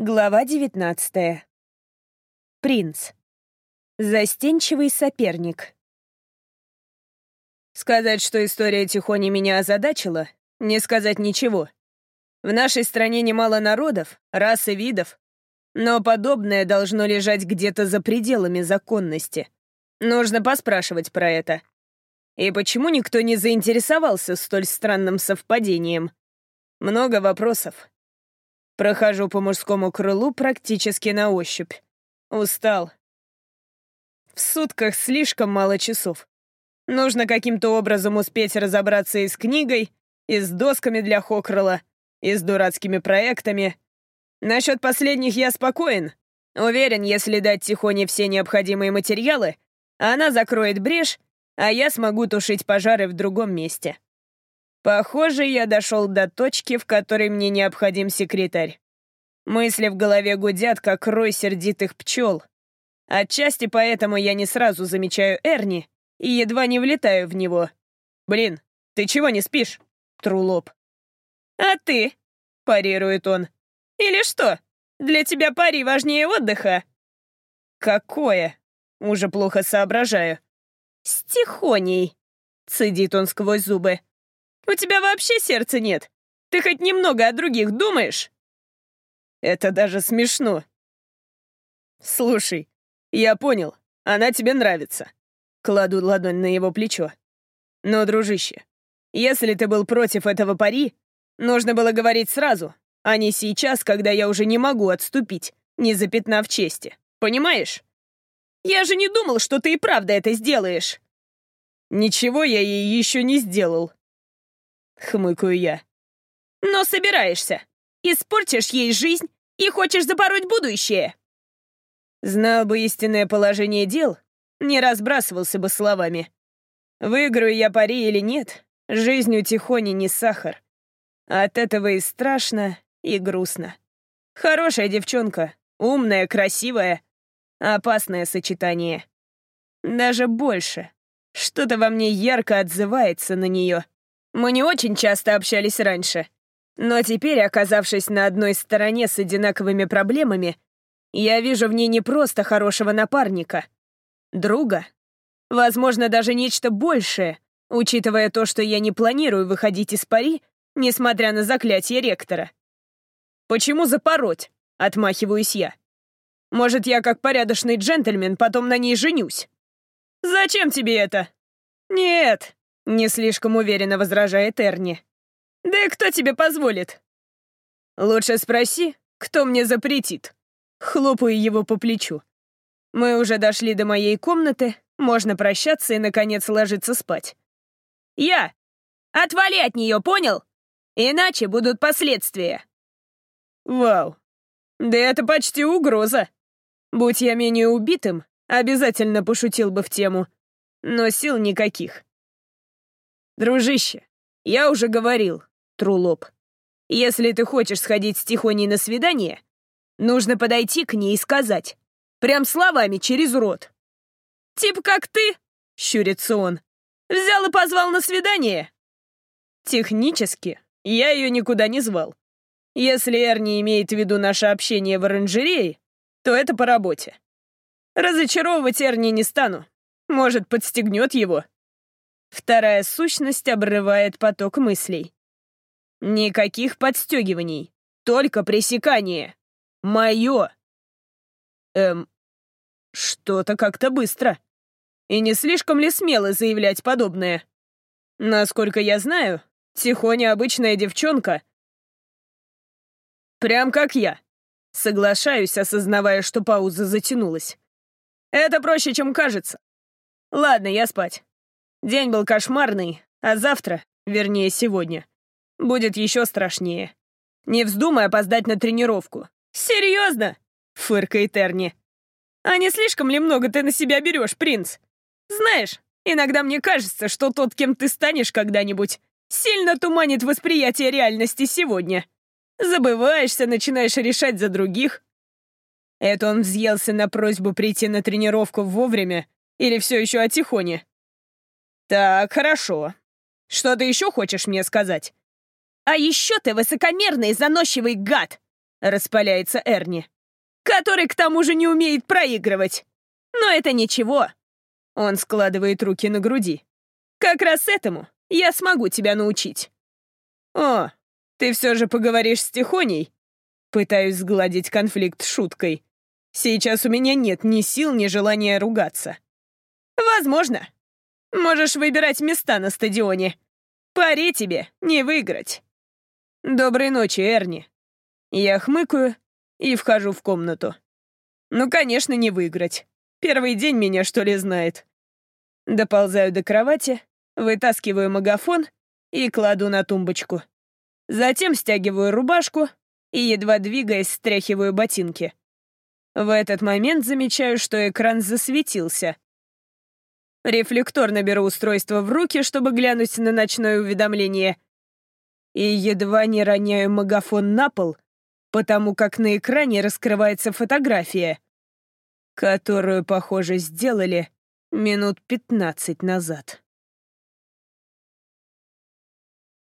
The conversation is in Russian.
Глава 19. Принц. Застенчивый соперник. Сказать, что история Тихони меня озадачила, не сказать ничего. В нашей стране немало народов, рас и видов, но подобное должно лежать где-то за пределами законности. Нужно поспрашивать про это. И почему никто не заинтересовался столь странным совпадением? Много вопросов. Прохожу по мужскому крылу практически на ощупь. Устал. В сутках слишком мало часов. Нужно каким-то образом успеть разобраться и с книгой, и с досками для Хокрыла, и с дурацкими проектами. Насчет последних я спокоен. Уверен, если дать Тихоне все необходимые материалы, она закроет брешь, а я смогу тушить пожары в другом месте. Похоже, я дошел до точки, в которой мне необходим секретарь. Мысли в голове гудят, как рой сердитых пчел. Отчасти поэтому я не сразу замечаю Эрни и едва не влетаю в него. «Блин, ты чего не спишь?» Трулоп. «А ты?» — парирует он. «Или что? Для тебя пари важнее отдыха?» «Какое?» — уже плохо соображаю. «С тихоней», — цедит он сквозь зубы. У тебя вообще сердца нет. Ты хоть немного о других думаешь?» «Это даже смешно». «Слушай, я понял, она тебе нравится». Кладу ладонь на его плечо. «Но, дружище, если ты был против этого пари, нужно было говорить сразу, а не сейчас, когда я уже не могу отступить, не запятнав чести. Понимаешь? Я же не думал, что ты и правда это сделаешь». «Ничего я ей еще не сделал», — хмыкаю я. «Но собираешься. Испортишь ей жизнь и хочешь запороть будущее». Знал бы истинное положение дел, не разбрасывался бы словами. Выиграю я пари или нет, жизнь у Тихони не сахар. От этого и страшно, и грустно. Хорошая девчонка, умная, красивая, опасное сочетание. Даже больше. Что-то во мне ярко отзывается на нее. Мы не очень часто общались раньше, но теперь, оказавшись на одной стороне с одинаковыми проблемами, я вижу в ней не просто хорошего напарника, друга, возможно, даже нечто большее, учитывая то, что я не планирую выходить из пари, несмотря на заклятие ректора. «Почему запороть?» — отмахиваюсь я. «Может, я как порядочный джентльмен потом на ней женюсь?» «Зачем тебе это?» «Нет, не слишком уверенно возражает Эрни. «Да и кто тебе позволит?» «Лучше спроси, кто мне запретит». Хлопаю его по плечу. Мы уже дошли до моей комнаты, можно прощаться и, наконец, ложиться спать. «Я! Отвали от нее, понял? Иначе будут последствия!» «Вау! Да это почти угроза! Будь я менее убитым, обязательно пошутил бы в тему, но сил никаких. «Дружище, я уже говорил, Трулоп, если ты хочешь сходить с Тихоней на свидание, нужно подойти к ней и сказать, прям словами через рот. «Тип как ты?» — щурится он. «Взял и позвал на свидание?» Технически я ее никуда не звал. Если Эрни имеет в виду наше общение в оранжерее, то это по работе. Разочаровывать Эрни не стану. Может, подстегнет его. Вторая сущность обрывает поток мыслей. Никаких подстегиваний, только пресекание. Мое. Эм, что-то как-то быстро. И не слишком ли смело заявлять подобное? Насколько я знаю, Тихоня обычная девчонка. Прям как я. Соглашаюсь, осознавая, что пауза затянулась. Это проще, чем кажется. Ладно, я спать. День был кошмарный, а завтра, вернее сегодня, будет еще страшнее. Не вздумай опоздать на тренировку. Серьезно? Фыркает Эрни. А не слишком ли много ты на себя берешь, принц? Знаешь, иногда мне кажется, что тот, кем ты станешь когда-нибудь, сильно туманит восприятие реальности сегодня. Забываешься, начинаешь решать за других. Это он взъелся на просьбу прийти на тренировку вовремя или все еще о Тихоне? «Так, хорошо. Что ты еще хочешь мне сказать?» «А еще ты высокомерный, заносчивый гад! — распаляется Эрни. «Который, к тому же, не умеет проигрывать. Но это ничего». Он складывает руки на груди. «Как раз этому я смогу тебя научить». «О, ты все же поговоришь с Тихоней?» Пытаюсь сгладить конфликт шуткой. Сейчас у меня нет ни сил, ни желания ругаться. «Возможно. Можешь выбирать места на стадионе. Пари тебе не выиграть». «Доброй ночи, Эрни». Я хмыкаю и вхожу в комнату. Ну, конечно, не выиграть. Первый день меня, что ли, знает. Доползаю до кровати, вытаскиваю магафон и кладу на тумбочку. Затем стягиваю рубашку и, едва двигаясь, стряхиваю ботинки. В этот момент замечаю, что экран засветился. Рефлекторно беру устройство в руки, чтобы глянуть на ночное уведомление. И едва не роняю магафон на пол, потому как на экране раскрывается фотография, которую, похоже, сделали минут пятнадцать назад.